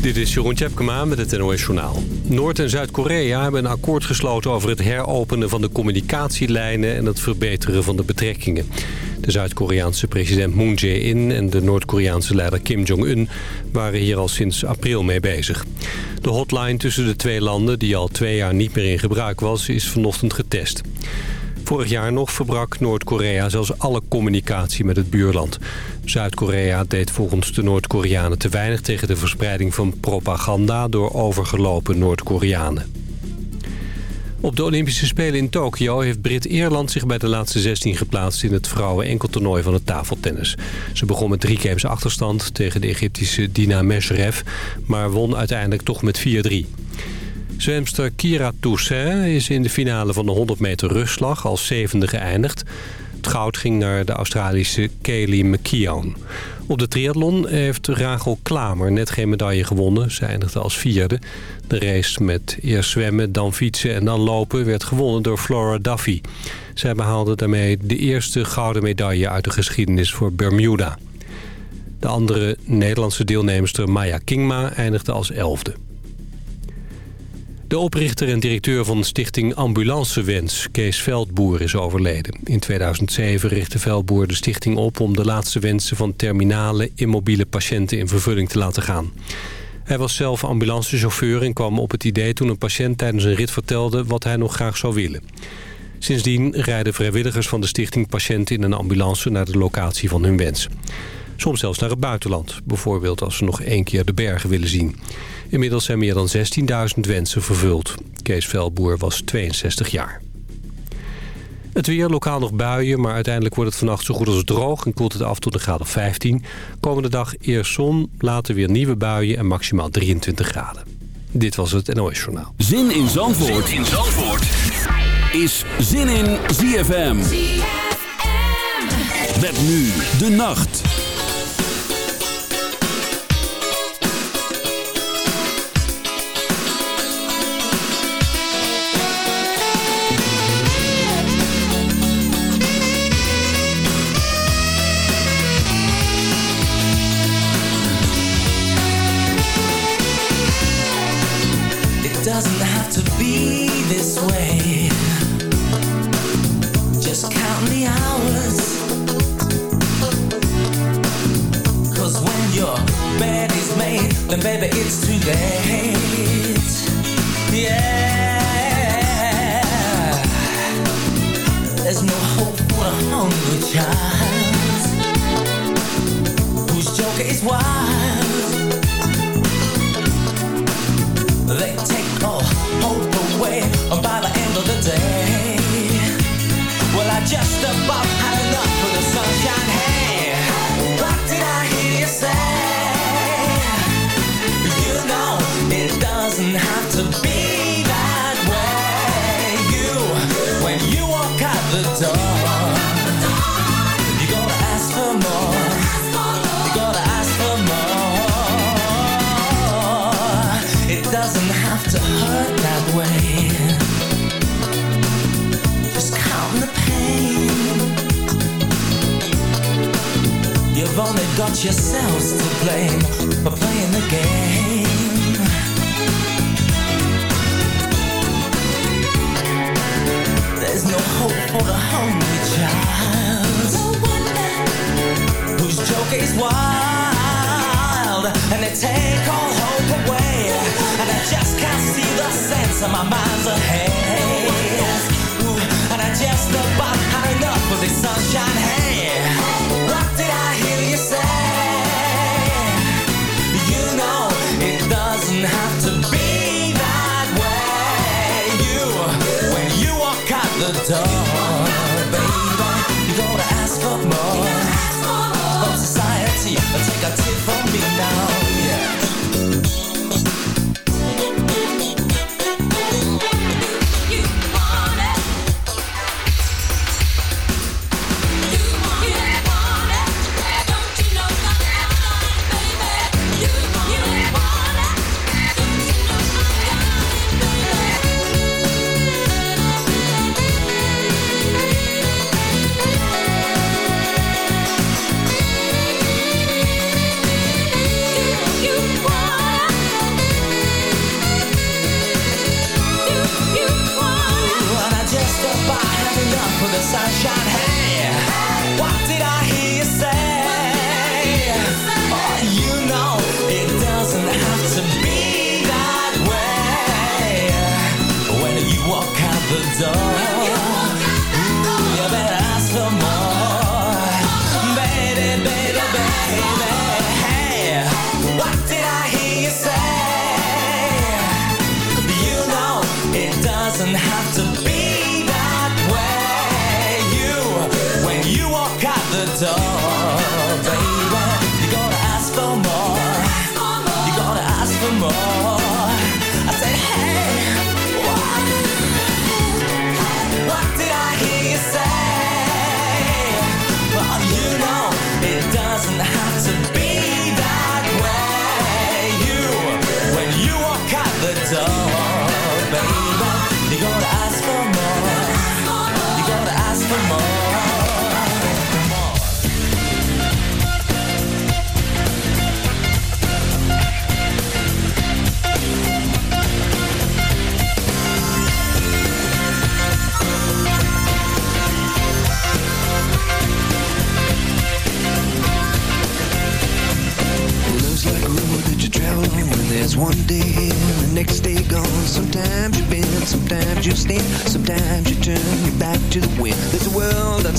Dit is Jeroen Tjepkema met het NOS Journaal. Noord- en Zuid-Korea hebben een akkoord gesloten over het heropenen van de communicatielijnen en het verbeteren van de betrekkingen. De Zuid-Koreaanse president Moon Jae-in en de Noord-Koreaanse leider Kim Jong-un waren hier al sinds april mee bezig. De hotline tussen de twee landen, die al twee jaar niet meer in gebruik was, is vanochtend getest. Vorig jaar nog verbrak Noord-Korea zelfs alle communicatie met het buurland. Zuid-Korea deed volgens de Noord-Koreanen te weinig tegen de verspreiding van propaganda door overgelopen Noord-Koreanen. Op de Olympische Spelen in Tokio heeft Brit-Ierland zich bij de laatste 16 geplaatst in het vrouwen-enkeltoernooi van het tafeltennis. Ze begon met drie games achterstand tegen de Egyptische Dina Mesrev, maar won uiteindelijk toch met 4-3. Zwemster Kira Toussaint is in de finale van de 100 meter rugslag als zevende geëindigd. Het goud ging naar de Australische Kaylee McKeown. Op de triathlon heeft Rachel Klamer net geen medaille gewonnen. Ze eindigde als vierde. De race met eerst zwemmen, dan fietsen en dan lopen werd gewonnen door Flora Duffy. Zij behaalde daarmee de eerste gouden medaille uit de geschiedenis voor Bermuda. De andere Nederlandse deelnemster Maya Kingma eindigde als elfde. De oprichter en directeur van stichting Ambulancewens, Kees Veldboer, is overleden. In 2007 richtte Veldboer de stichting op om de laatste wensen van terminale immobiele patiënten in vervulling te laten gaan. Hij was zelf ambulancechauffeur en kwam op het idee toen een patiënt tijdens een rit vertelde wat hij nog graag zou willen. Sindsdien rijden vrijwilligers van de stichting patiënten in een ambulance naar de locatie van hun wens. Soms zelfs naar het buitenland, bijvoorbeeld als ze nog één keer de bergen willen zien. Inmiddels zijn meer dan 16.000 wensen vervuld. Kees Velboer was 62 jaar. Het weer, lokaal nog buien, maar uiteindelijk wordt het vannacht zo goed als droog... en koelt het af tot een graad of 15. Komende dag eerst zon, later weer nieuwe buien en maximaal 23 graden. Dit was het NOS Journaal. Zin in Zandvoort, zin in Zandvoort. is Zin in ZFM. ZFM. Nu de nacht. My mind's dark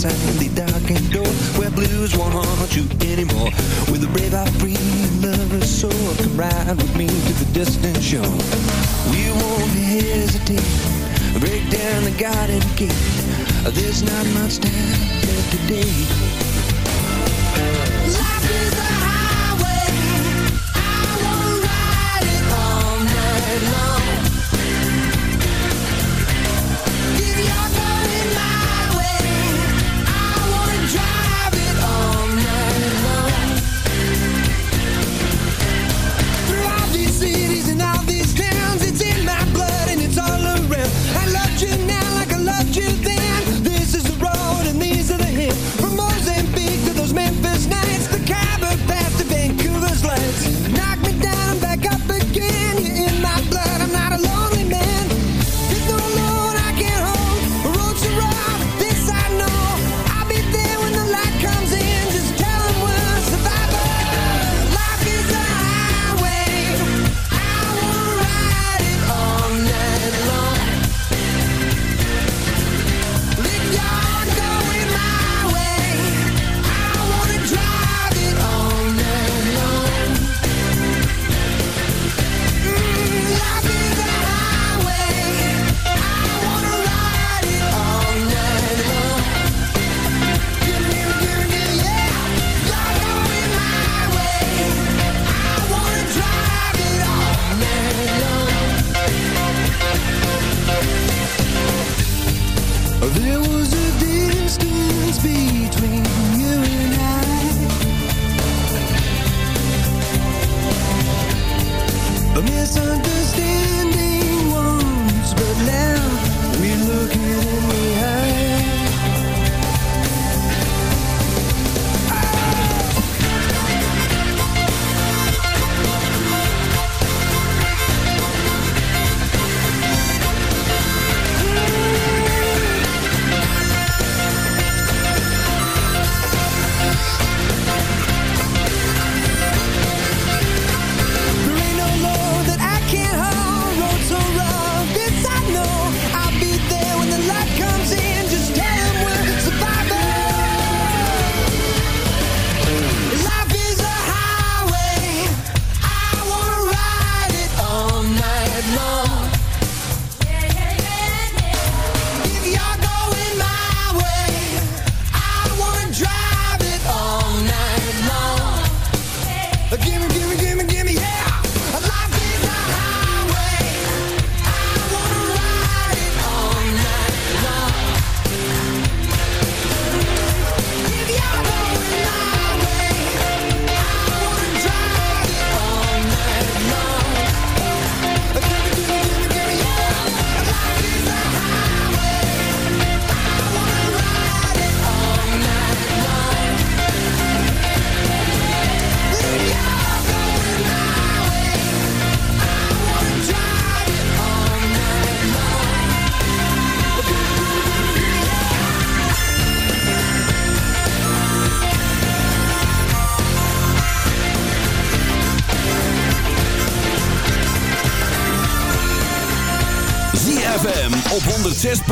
The darkened door where blues won't haunt you anymore. With a brave out breathing lover's soul, come ride with me to the distant shore. We won't hesitate, break down the garden gate. There's not much time left today.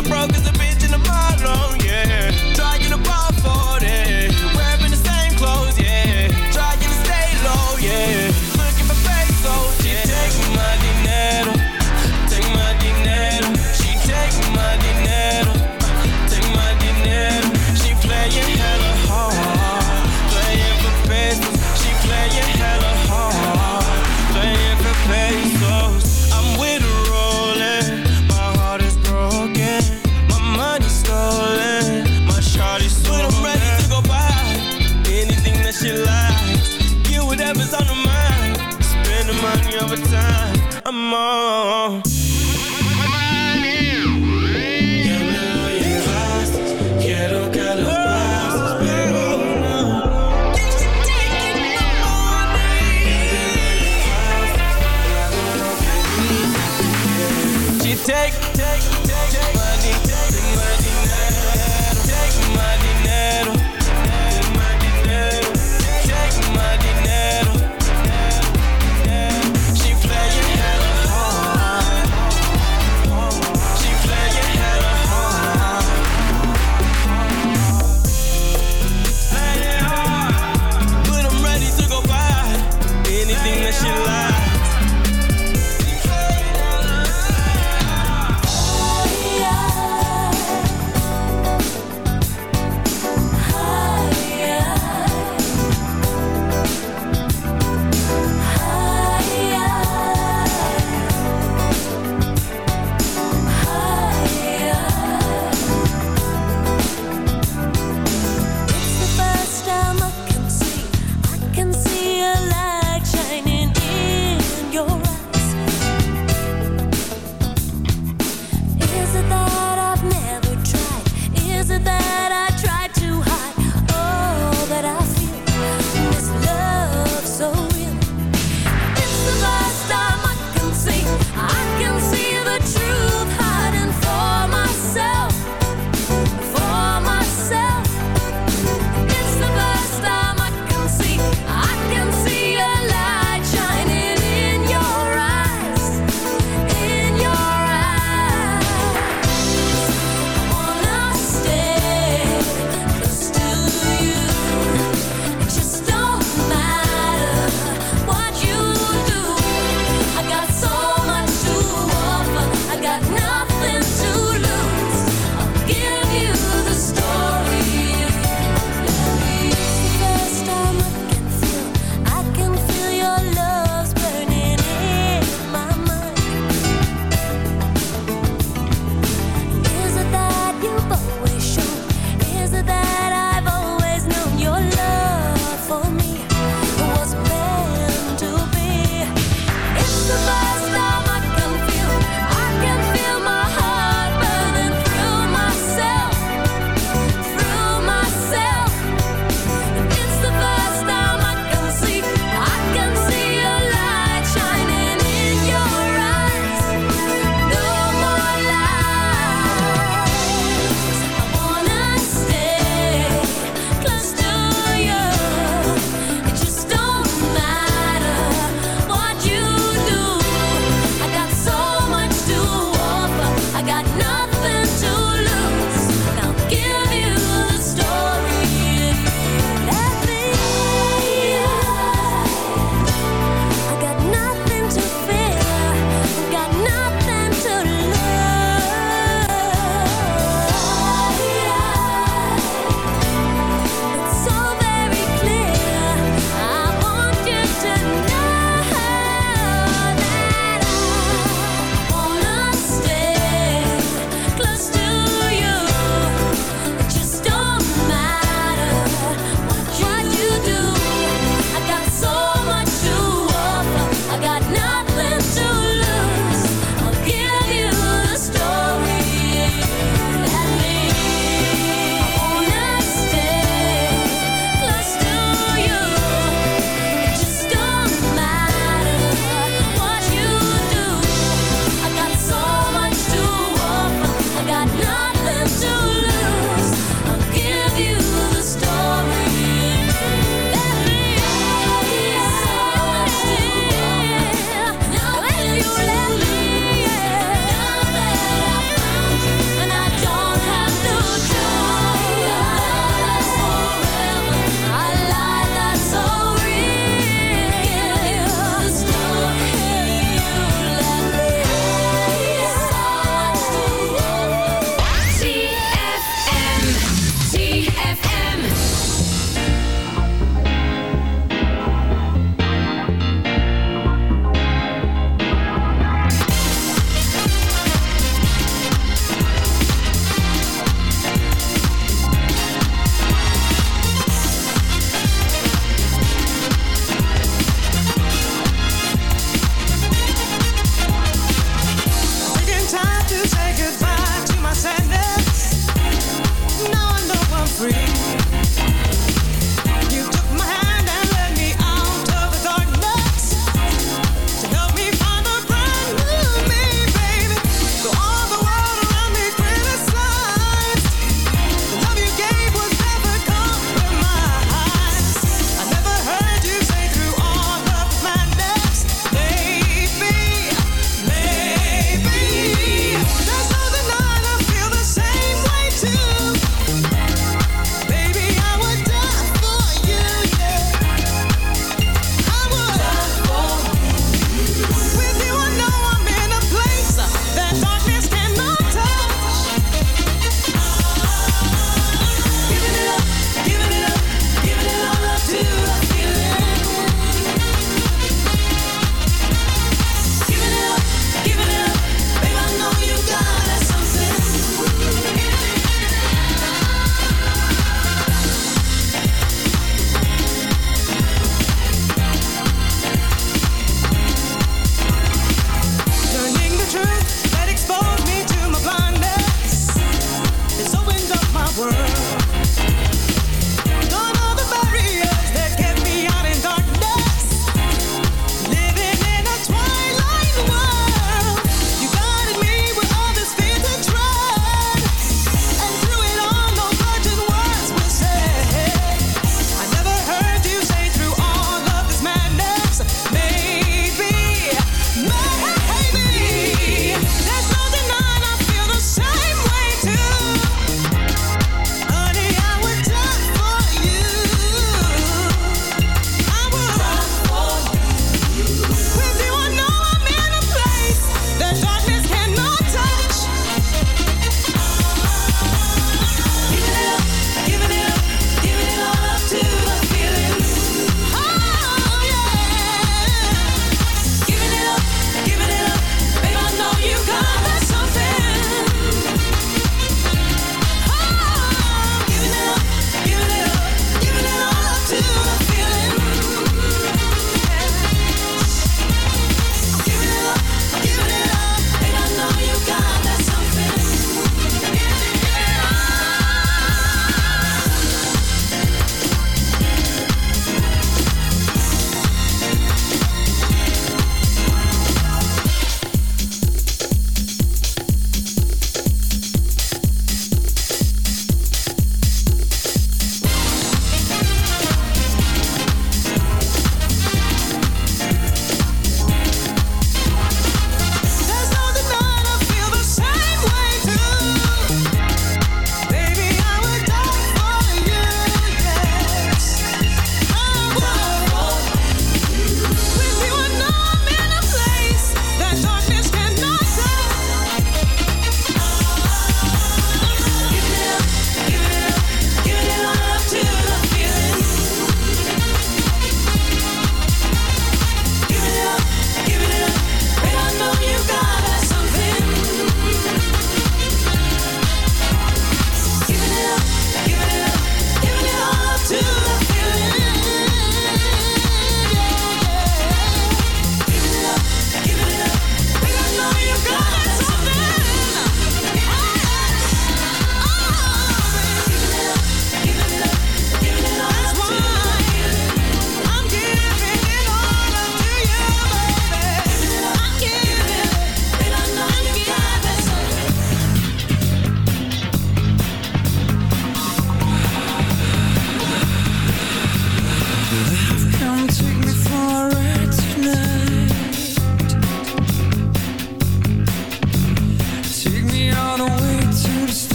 I'm broke as a bitch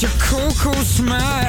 with your cocoa smile.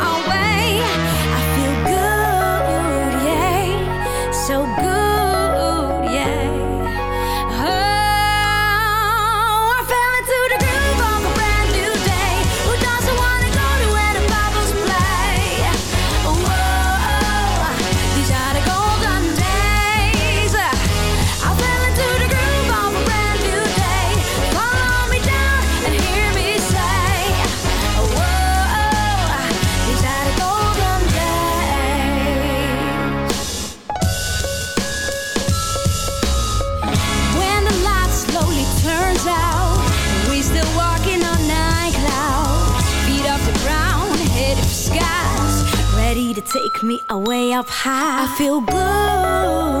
way up high. I feel good.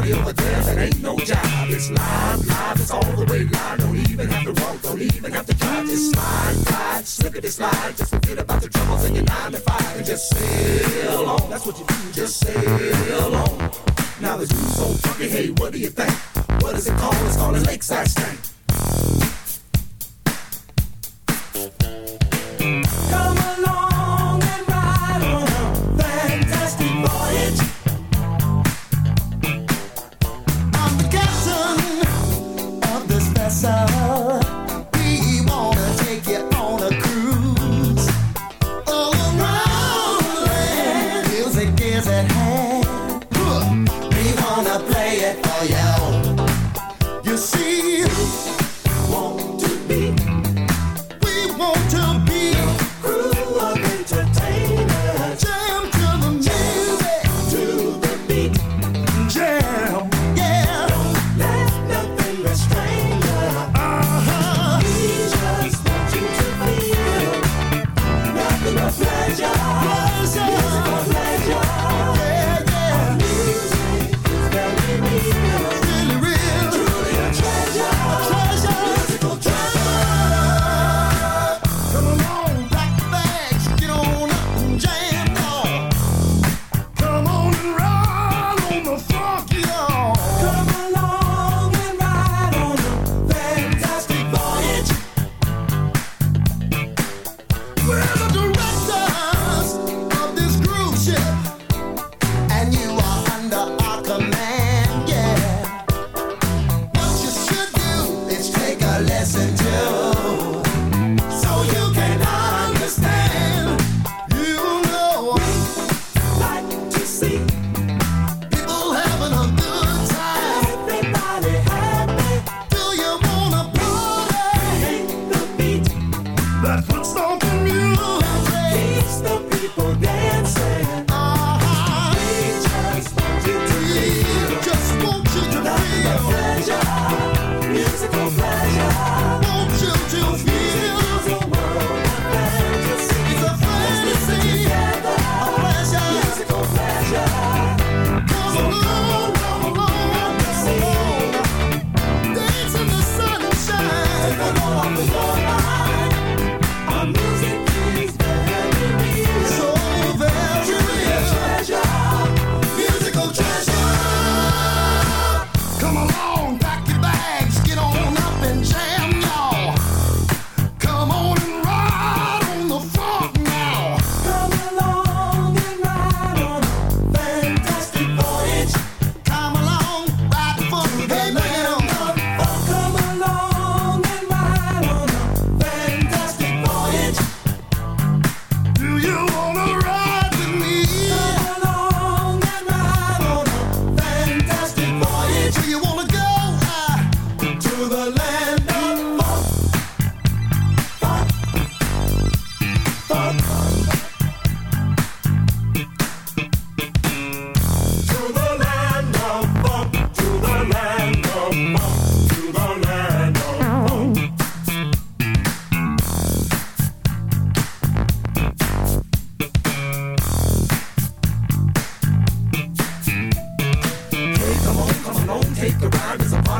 party over there ain't no job. It's live, live, it's all the way live. Don't even have to walk, don't even have to drive. Just slide, slide, slip it, slide. Just forget about the troubles in your nine to five and just sail on. That's what you do, just sail on. Now that you so funky, hey, what do you think? What is it called? It's called a lakeside stank. sentence.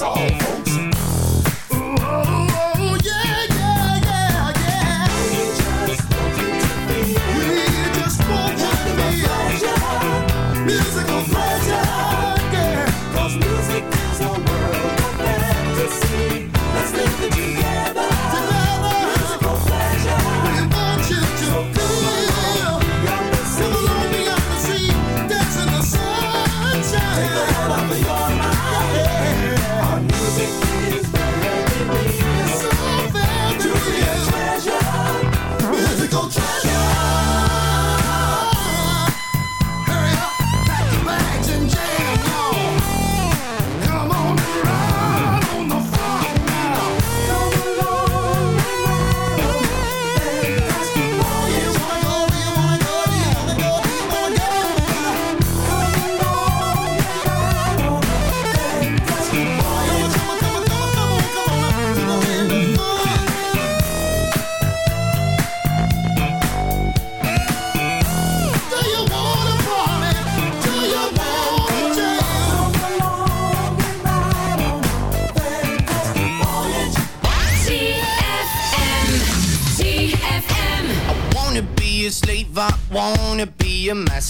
The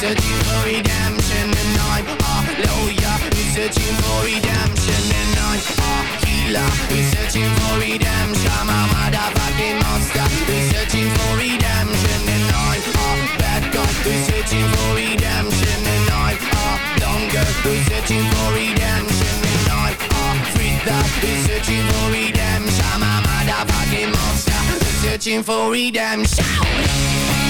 Searching for redemption And I'm a lawyer. Who's searching for redemption And I'm a healer. Who's searching for redemption I'm a motherfucking monster. Who's searching for redemption And I'm a bad guy. Who's searching for redemption And I'm a dumb girl who's searching for redemption And I'm a freak that who's searching for redemption I'm a motherfucking monster. Who's searching for redemption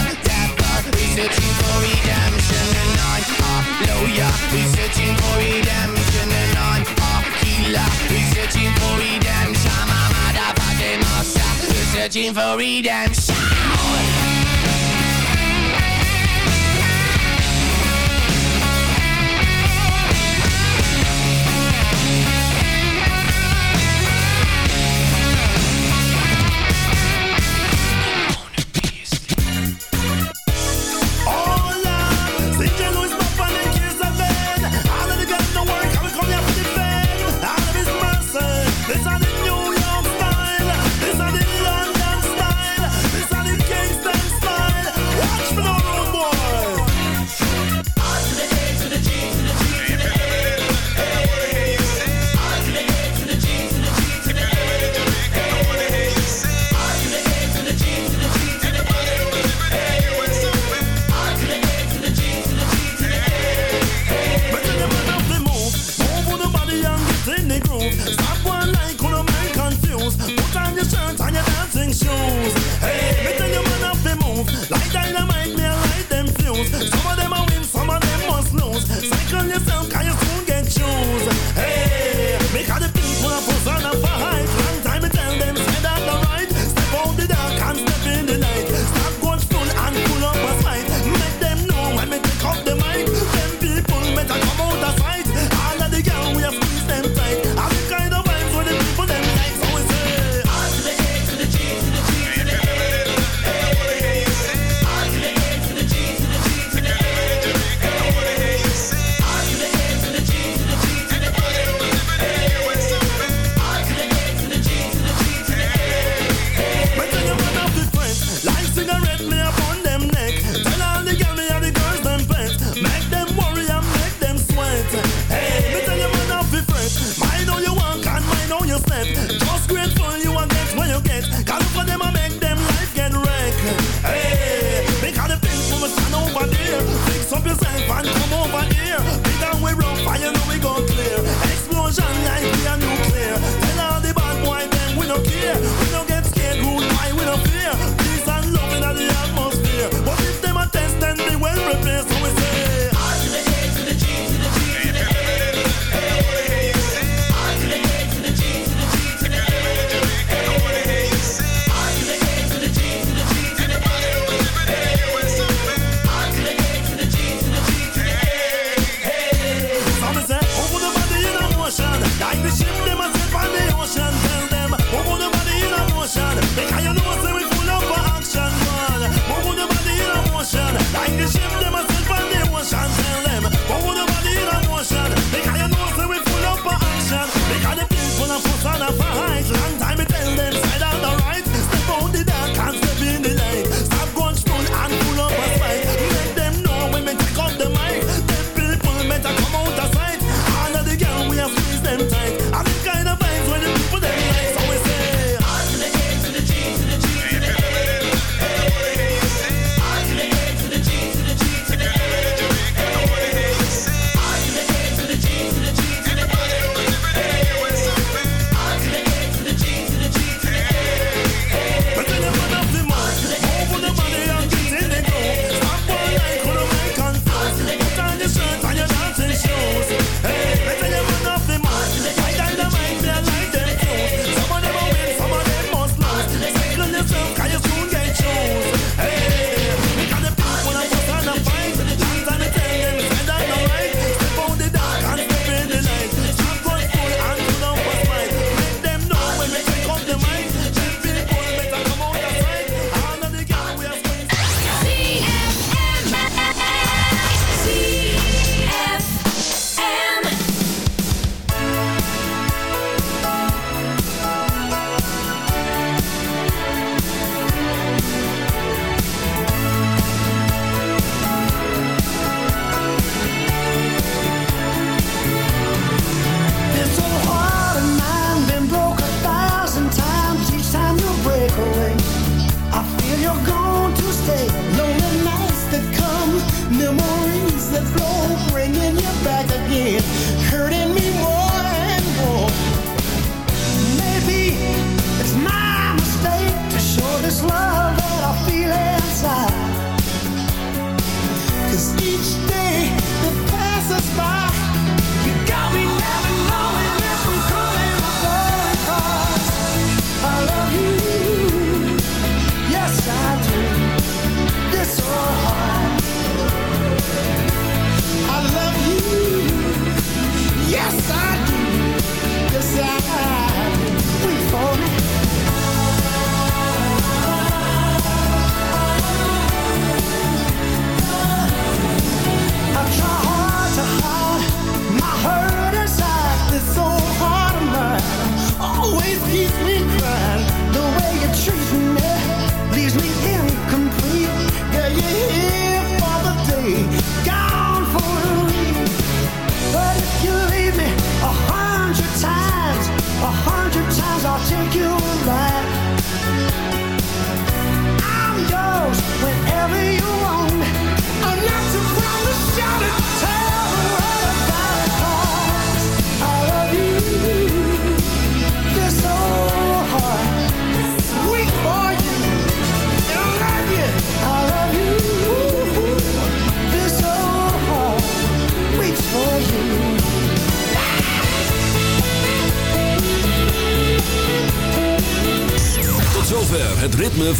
searching for redemption And I'm a lawyer, who's searching for redemption And I'm a healer, who's searching for redemption. I'm a motherfucking monster, who's searching for redemption